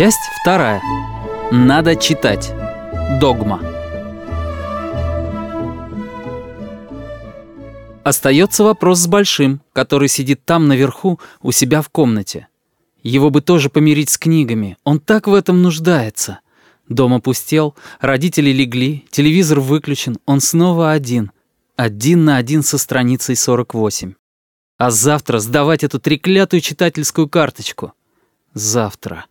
Часть вторая. Надо читать. Догма. Остается вопрос с Большим, который сидит там наверху, у себя в комнате. Его бы тоже помирить с книгами, он так в этом нуждается. Дом опустел, родители легли, телевизор выключен, он снова один. Один на один со страницей 48. А завтра сдавать эту треклятую читательскую карточку. Завтра.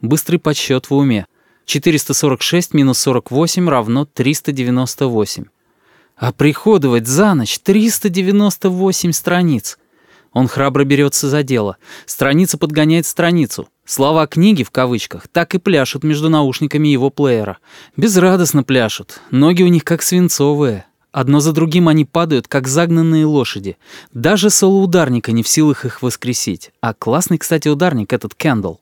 Быстрый подсчет в уме. 446 минус 48 равно 398. А приходовать за ночь 398 страниц. Он храбро берется за дело. Страница подгоняет страницу. Слова «книги» в кавычках так и пляшут между наушниками его плеера. Безрадостно пляшут. Ноги у них как свинцовые. Одно за другим они падают, как загнанные лошади. Даже солоударника не в силах их воскресить. А классный, кстати, ударник этот Кендалл.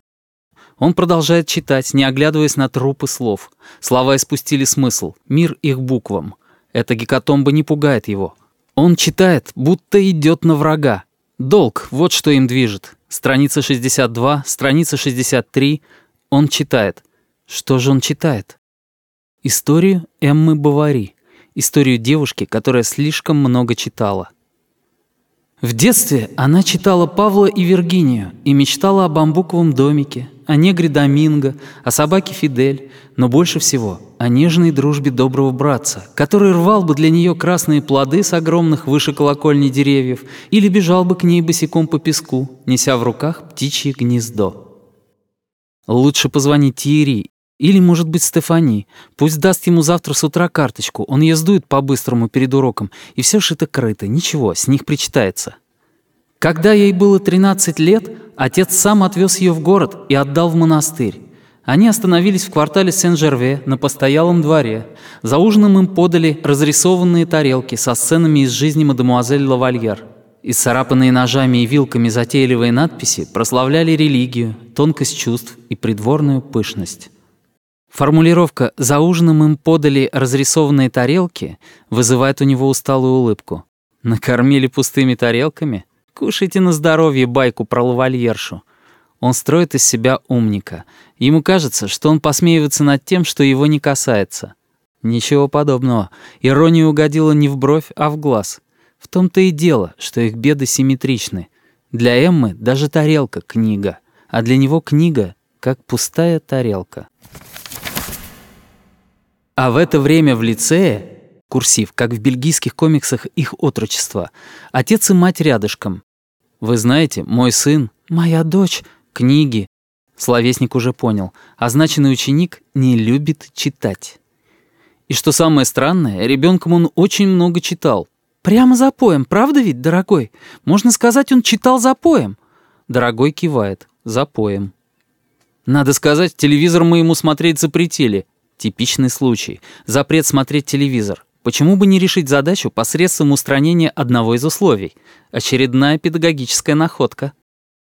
Он продолжает читать, не оглядываясь на трупы слов. Слова испустили смысл, мир их буквам. Эта гекатомба не пугает его. Он читает, будто идет на врага. Долг, вот что им движет. Страница 62, страница 63. Он читает. Что же он читает? Историю Эммы Бавари. Историю девушки, которая слишком много читала. В детстве она читала Павла и Виргинию и мечтала о бамбуковом домике, о негре Доминго, о собаке Фидель, но больше всего о нежной дружбе доброго братца, который рвал бы для нее красные плоды с огромных выше колокольни деревьев или бежал бы к ней босиком по песку, неся в руках птичье гнездо. Лучше позвонить Тиери или, может быть, Стефани. Пусть даст ему завтра с утра карточку. Он ее сдует по-быстрому перед уроком. И все шито-крыто. Ничего, с них причитается. Когда ей было 13 лет, отец сам отвез ее в город и отдал в монастырь. Они остановились в квартале Сен-Жерве на постоялом дворе. За ужином им подали разрисованные тарелки со сценами из жизни мадемуазель Лавальер. Исцарапанные ножами и вилками затейливые надписи прославляли религию, тонкость чувств и придворную пышность. Формулировка «за ужином им подали разрисованные тарелки» вызывает у него усталую улыбку. Накормили пустыми тарелками? Кушайте на здоровье байку про лавальершу. Он строит из себя умника. Ему кажется, что он посмеивается над тем, что его не касается. Ничего подобного. Ирония угодила не в бровь, а в глаз. В том-то и дело, что их беды симметричны. Для Эммы даже тарелка — книга, а для него книга — как пустая тарелка. А в это время в лицее, курсив, как в бельгийских комиксах их отрочества, отец и мать рядышком. Вы знаете, мой сын, моя дочь, книги. Словесник уже понял, означенный ученик не любит читать. И что самое странное, ребенком он очень много читал. Прямо за поем, правда ведь, дорогой? Можно сказать, он читал за поем. Дорогой кивает, за поем. Надо сказать, телевизор мы ему смотреть запретили. Типичный случай. Запрет смотреть телевизор. Почему бы не решить задачу посредством устранения одного из условий? Очередная педагогическая находка.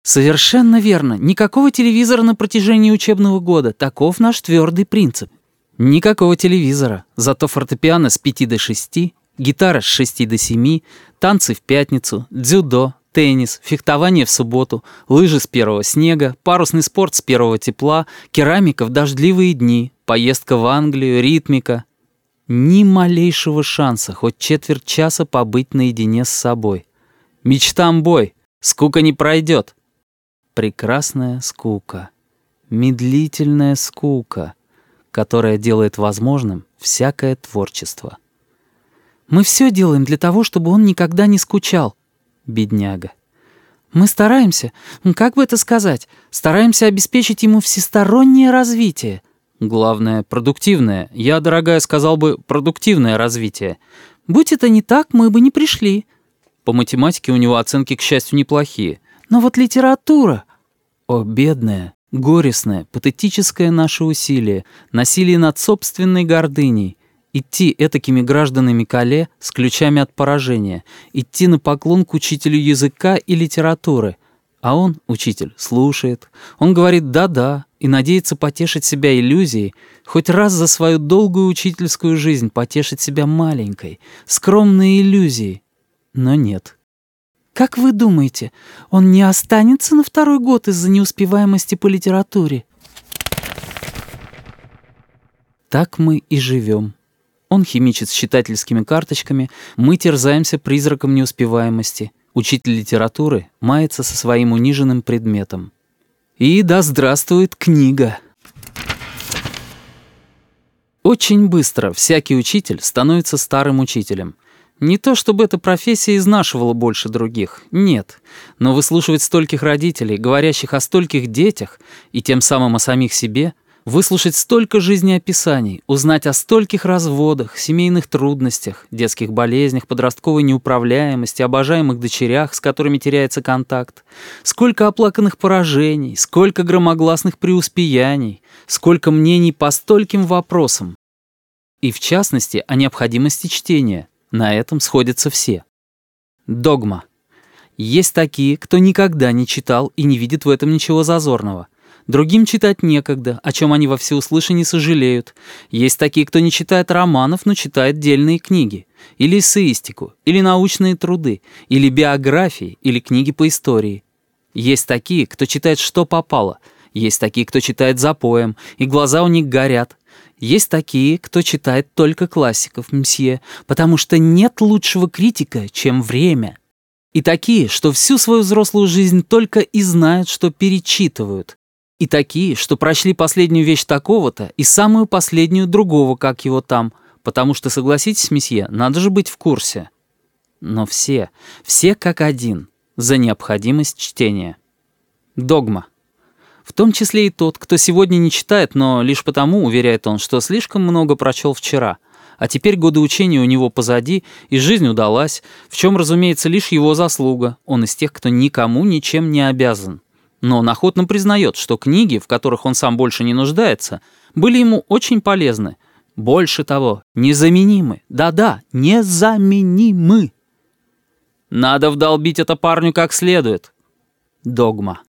Совершенно верно. Никакого телевизора на протяжении учебного года. Таков наш твердый принцип. Никакого телевизора. Зато фортепиано с 5 до 6, гитара с 6 до 7, танцы в пятницу, дзюдо, теннис, фехтование в субботу, лыжи с первого снега, парусный спорт с первого тепла, керамика в дождливые дни, поездка в Англию, ритмика. Ни малейшего шанса хоть четверть часа побыть наедине с собой. Мечтам бой, скука не пройдет. Прекрасная скука, медлительная скука, которая делает возможным всякое творчество. Мы все делаем для того, чтобы он никогда не скучал, бедняга. Мы стараемся, как бы это сказать, стараемся обеспечить ему всестороннее развитие. Главное, продуктивное. Я, дорогая, сказал бы, продуктивное развитие. Будь это не так, мы бы не пришли. По математике у него оценки, к счастью, неплохие. Но вот литература... О, бедная, горестная, патетическое наше усилие, насилие над собственной гордыней, идти этакими гражданами Кале с ключами от поражения, идти на поклон к учителю языка и литературы. А он, учитель, слушает. Он говорит «да-да» и надеется потешить себя иллюзией, хоть раз за свою долгую учительскую жизнь потешить себя маленькой, скромной иллюзией. Но нет. Как вы думаете, он не останется на второй год из-за неуспеваемости по литературе? Так мы и живем. Он химичит с читательскими карточками, мы терзаемся призраком неуспеваемости. Учитель литературы мается со своим униженным предметом. И да здравствует книга! Очень быстро всякий учитель становится старым учителем. Не то чтобы эта профессия изнашивала больше других, нет. Но выслушивать стольких родителей, говорящих о стольких детях, и тем самым о самих себе — Выслушать столько жизнеописаний, узнать о стольких разводах, семейных трудностях, детских болезнях, подростковой неуправляемости, обожаемых дочерях, с которыми теряется контакт, сколько оплаканных поражений, сколько громогласных преуспеяний, сколько мнений по стольким вопросам. И в частности о необходимости чтения. На этом сходятся все. Догма. Есть такие, кто никогда не читал и не видит в этом ничего зазорного – Другим читать некогда, о чем они во всеуслышание сожалеют. Есть такие, кто не читает романов, но читает дельные книги. Или эссеистику, или научные труды, или биографии, или книги по истории. Есть такие, кто читает что попало. Есть такие, кто читает запоем, и глаза у них горят. Есть такие, кто читает только классиков, мсье, потому что нет лучшего критика, чем время. И такие, что всю свою взрослую жизнь только и знают, что перечитывают, и такие, что прочли последнюю вещь такого-то и самую последнюю другого, как его там, потому что, согласитесь, месье, надо же быть в курсе. Но все, все как один, за необходимость чтения. Догма. В том числе и тот, кто сегодня не читает, но лишь потому, уверяет он, что слишком много прочел вчера, а теперь годы учения у него позади, и жизнь удалась, в чем, разумеется, лишь его заслуга, он из тех, кто никому ничем не обязан. Но он охотно признает, что книги, в которых он сам больше не нуждается, были ему очень полезны. Больше того, незаменимы. Да-да, незаменимы. Надо вдолбить это парню как следует. Догма.